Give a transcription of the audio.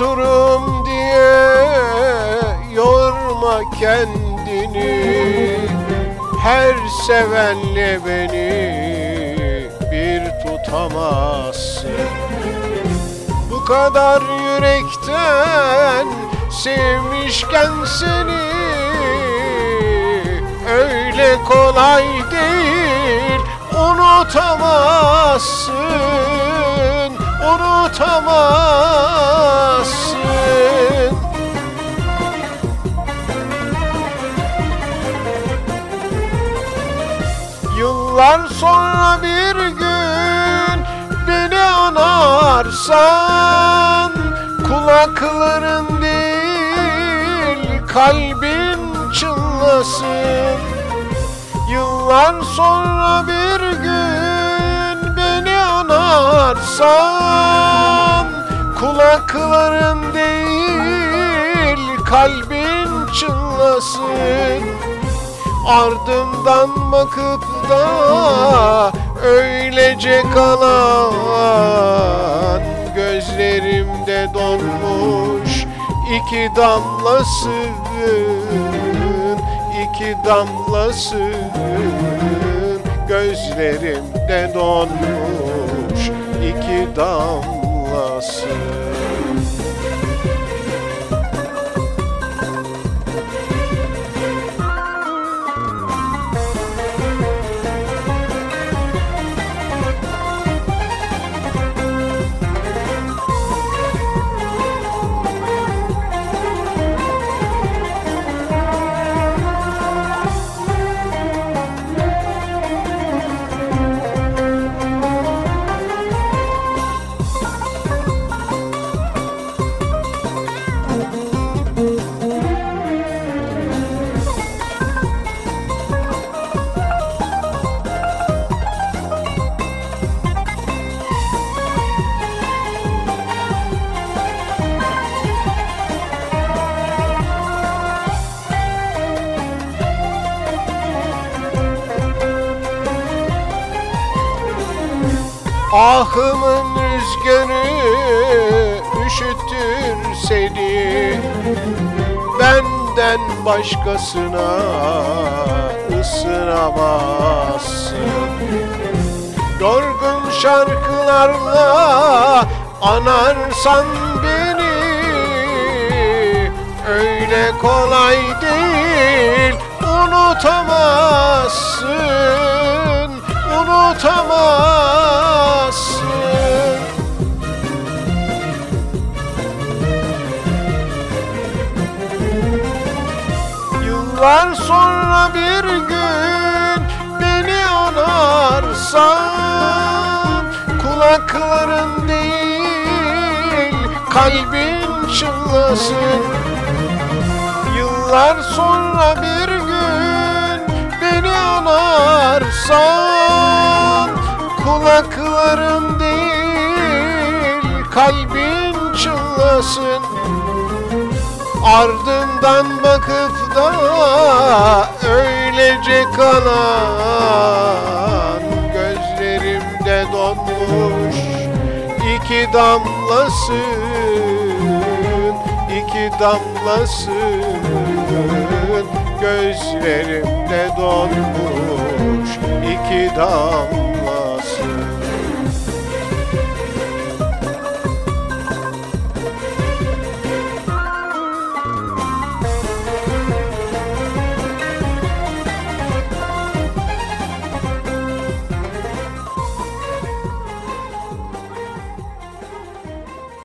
unuturum diye yorma kendini. Her sevenle beni bir tutamazsın. Bu kadar yürekten sevmişken seni Öyle kolay değil unutamazsın Unutamazsın Yıllar sonra bir gün beni anarsan Kulakların değil kalbin çınlasın. Yıllar sonra bir gün beni anarsan Kulakların değil kalbin çınlasın Ardımdan bakıp da öylece kalan Gözlerimde donmuş iki damlasın iki damlasın Gözlerimde donmuş iki damlasın Ahımın rüzgarı üşütür seni. Benden başkasına ısıramazsın Yorgun şarkılarla anarsan beni Öyle kolay değil unutamazsın Unutamazsın Yıllar sonra bir gün beni anarsan Kulakların değil kalbin çınlasın. Yıllar sonra bir gün beni anarsan Kulakların değil kalbin çınlasın Ardından bakıp da öylece kalan Gözlerimde donmuş iki damlasın iki damlasın Gözlerimde donmuş iki damlasın